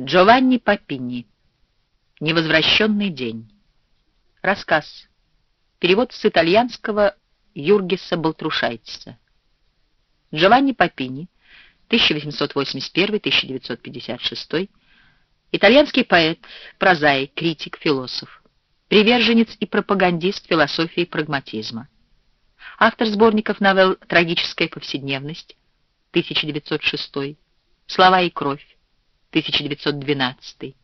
Джованни Папини. Невозвращенный день. Рассказ. Перевод с итальянского Юргиса Балтрушайтиса. Джованни Папини, 1881-1956, итальянский поэт, прозаик, критик, философ, приверженец и пропагандист философии прагматизма. Автор сборников новелл «Трагическая повседневность», 1906, «Слова и кровь», 1912.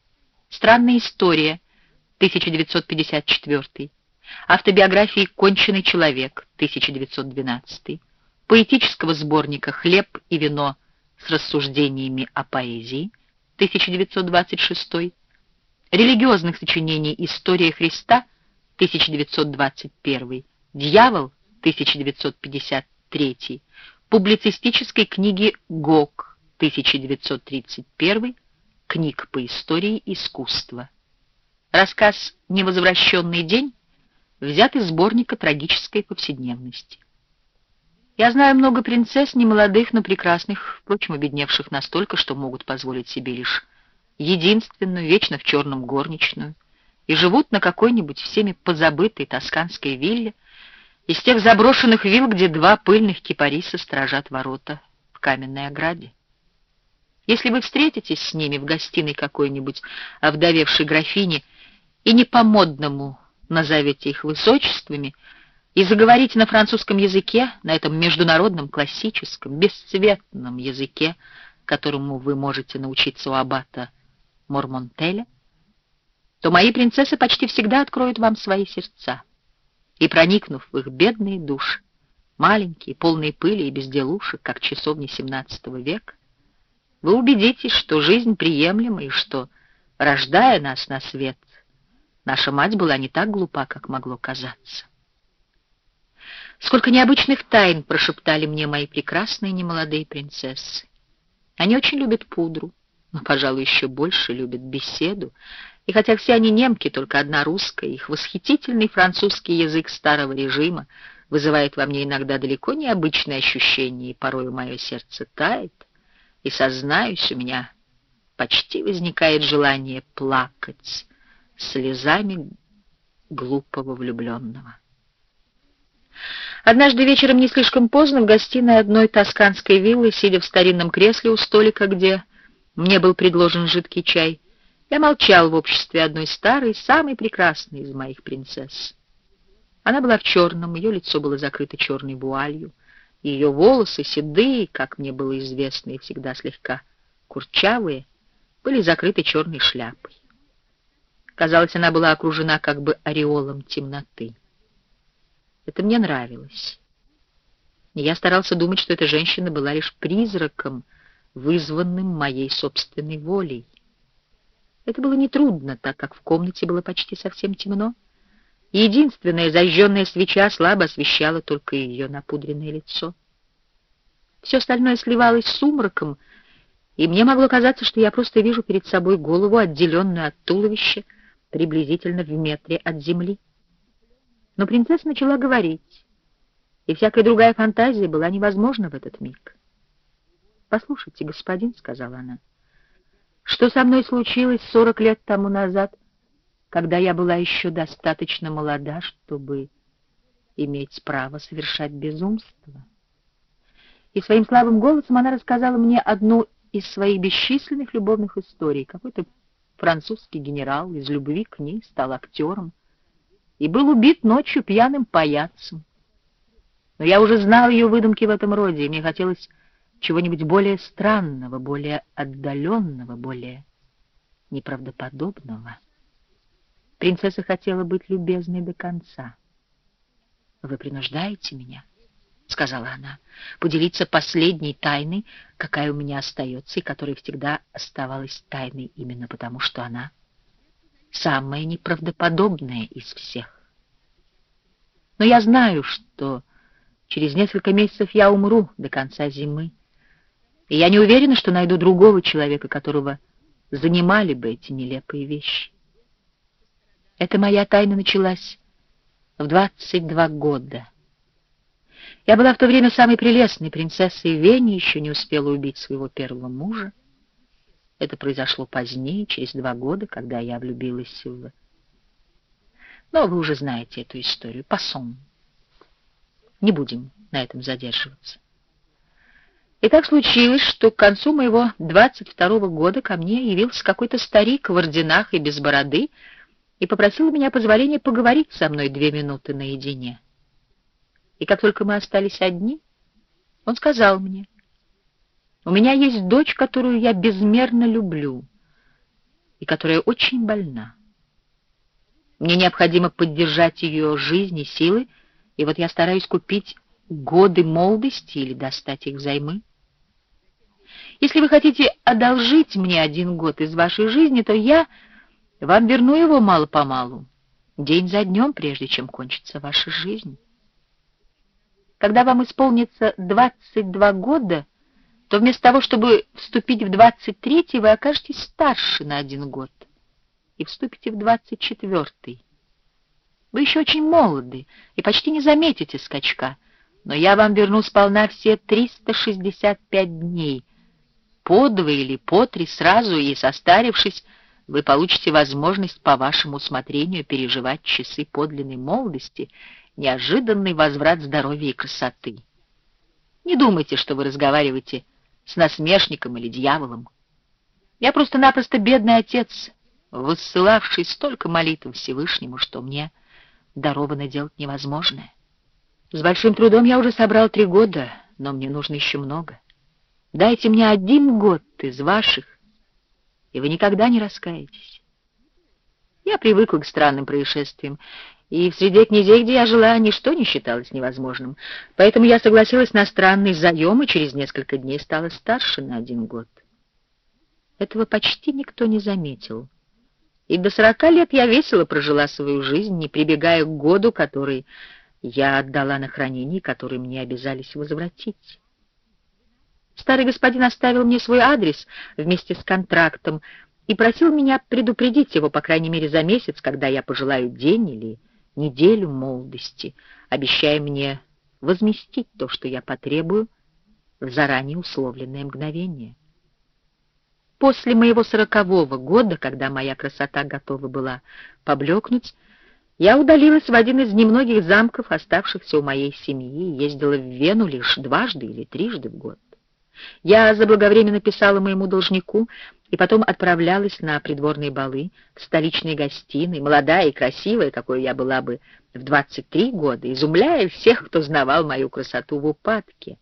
Странная история, 1954. Автобиографии «Конченый человек», 1912. Поэтического сборника «Хлеб и вино с рассуждениями о поэзии», 1926. Религиозных сочинений «История Христа», 1921. «Дьявол», 1953. Публицистической книги «Гог», 1931, книг по истории искусства. Рассказ «Невозвращенный день» взят из сборника трагической повседневности. Я знаю много принцесс, немолодых, но прекрасных, впрочем, обедневших настолько, что могут позволить себе лишь единственную, вечно в черном горничную, и живут на какой-нибудь всеми позабытой тосканской вилле, из тех заброшенных вилл, где два пыльных кипариса сторожат ворота в каменной ограде. Если вы встретитесь с ними в гостиной какой-нибудь овдовевшей графини и не по-модному назовете их высочествами, и заговорите на французском языке, на этом международном, классическом, бесцветном языке, которому вы можете научиться у аббата Мормонтеля, то мои принцессы почти всегда откроют вам свои сердца. И, проникнув в их бедные души, маленькие, полные пыли и безделушек, как часовни XVII века, вы убедитесь, что жизнь приемлема и что, рождая нас на свет, наша мать была не так глупа, как могло казаться. Сколько необычных тайн прошептали мне мои прекрасные немолодые принцессы. Они очень любят пудру, но, пожалуй, еще больше любят беседу, и хотя все они немки, только одна русская, их восхитительный французский язык старого режима вызывает во мне иногда далеко необычные ощущения, и порою мое сердце тает, и, сознаюсь, у меня почти возникает желание плакать слезами глупого влюбленного. Однажды вечером не слишком поздно в гостиной одной тосканской виллы, сидя в старинном кресле у столика, где мне был предложен жидкий чай, я молчал в обществе одной старой, самой прекрасной из моих принцесс. Она была в черном, ее лицо было закрыто черной вуалью, ее волосы, седые, как мне было известно, и всегда слегка курчавые, были закрыты черной шляпой. Казалось, она была окружена как бы ореолом темноты. Это мне нравилось. Я старался думать, что эта женщина была лишь призраком, вызванным моей собственной волей. Это было нетрудно, так как в комнате было почти совсем темно. Единственная зажженная свеча слабо освещала только ее напудренное лицо. Все остальное сливалось с сумраком, и мне могло казаться, что я просто вижу перед собой голову, отделенную от туловища, приблизительно в метре от земли. Но принцесса начала говорить, и всякая другая фантазия была невозможна в этот миг. «Послушайте, господин», — сказала она, — «что со мной случилось сорок лет тому назад, когда я была еще достаточно молода, чтобы иметь право совершать безумство. И своим слабым голосом она рассказала мне одну из своих бесчисленных любовных историй. Какой-то французский генерал из любви к ней стал актером и был убит ночью пьяным паяцем. Но я уже знал ее выдумки в этом роде, и мне хотелось чего-нибудь более странного, более отдаленного, более неправдоподобного. Принцесса хотела быть любезной до конца. «Вы принуждаете меня?» — сказала она, — поделиться последней тайной, какая у меня остается и которая всегда оставалась тайной именно потому, что она самая неправдоподобная из всех. Но я знаю, что через несколько месяцев я умру до конца зимы, и я не уверена, что найду другого человека, которого занимали бы эти нелепые вещи. Эта моя тайна началась в 22 года. Я была в то время самой прелестной принцессой в Вене, еще не успела убить своего первого мужа. Это произошло позднее, через два года, когда я влюбилась в... Но вы уже знаете эту историю. Пассон. Не будем на этом задерживаться. И так случилось, что к концу моего 22-го года ко мне явился какой-то старик в орденах и без бороды и попросил у меня позволения поговорить со мной две минуты наедине. И как только мы остались одни, он сказал мне, «У меня есть дочь, которую я безмерно люблю и которая очень больна. Мне необходимо поддержать ее жизнь и силы, и вот я стараюсь купить годы молодости или достать их взаймы. Если вы хотите одолжить мне один год из вашей жизни, то я вам верну его мало-помалу, день за днем, прежде чем кончится ваша жизнь. Когда вам исполнится 22 года, то вместо того, чтобы вступить в 23 вы окажетесь старше на один год и вступите в 24 Вы еще очень молоды и почти не заметите скачка, но я вам верну сполна все 365 дней — по два или по три сразу, и, состарившись, вы получите возможность по вашему усмотрению переживать часы подлинной молодости, неожиданный возврат здоровья и красоты. Не думайте, что вы разговариваете с насмешником или дьяволом. Я просто-напросто бедный отец, высылавший столько молитв Всевышнему, что мне даровано делать невозможное. С большим трудом я уже собрал три года, но мне нужно еще много. Дайте мне один год из ваших, и вы никогда не раскаетесь. Я привыкла к странным происшествиям, и в среде князей, где я жила, ничто не считалось невозможным. Поэтому я согласилась на странный заем, и через несколько дней стала старше на один год. Этого почти никто не заметил. И до сорока лет я весело прожила свою жизнь, не прибегая к году, который я отдала на хранение, который мне обязались возвратить. Старый господин оставил мне свой адрес вместе с контрактом и просил меня предупредить его, по крайней мере, за месяц, когда я пожелаю день или неделю молодости, обещая мне возместить то, что я потребую, в заранее условленное мгновение. После моего сорокового года, когда моя красота готова была поблекнуть, я удалилась в один из немногих замков, оставшихся у моей семьи, и ездила в Вену лишь дважды или трижды в год. Я заблаговременно писала моему должнику и потом отправлялась на придворные балы, в столичные гостиные, молодая и красивая, какой я была бы в 23 года, изумляя всех, кто знавал мою красоту в упадке.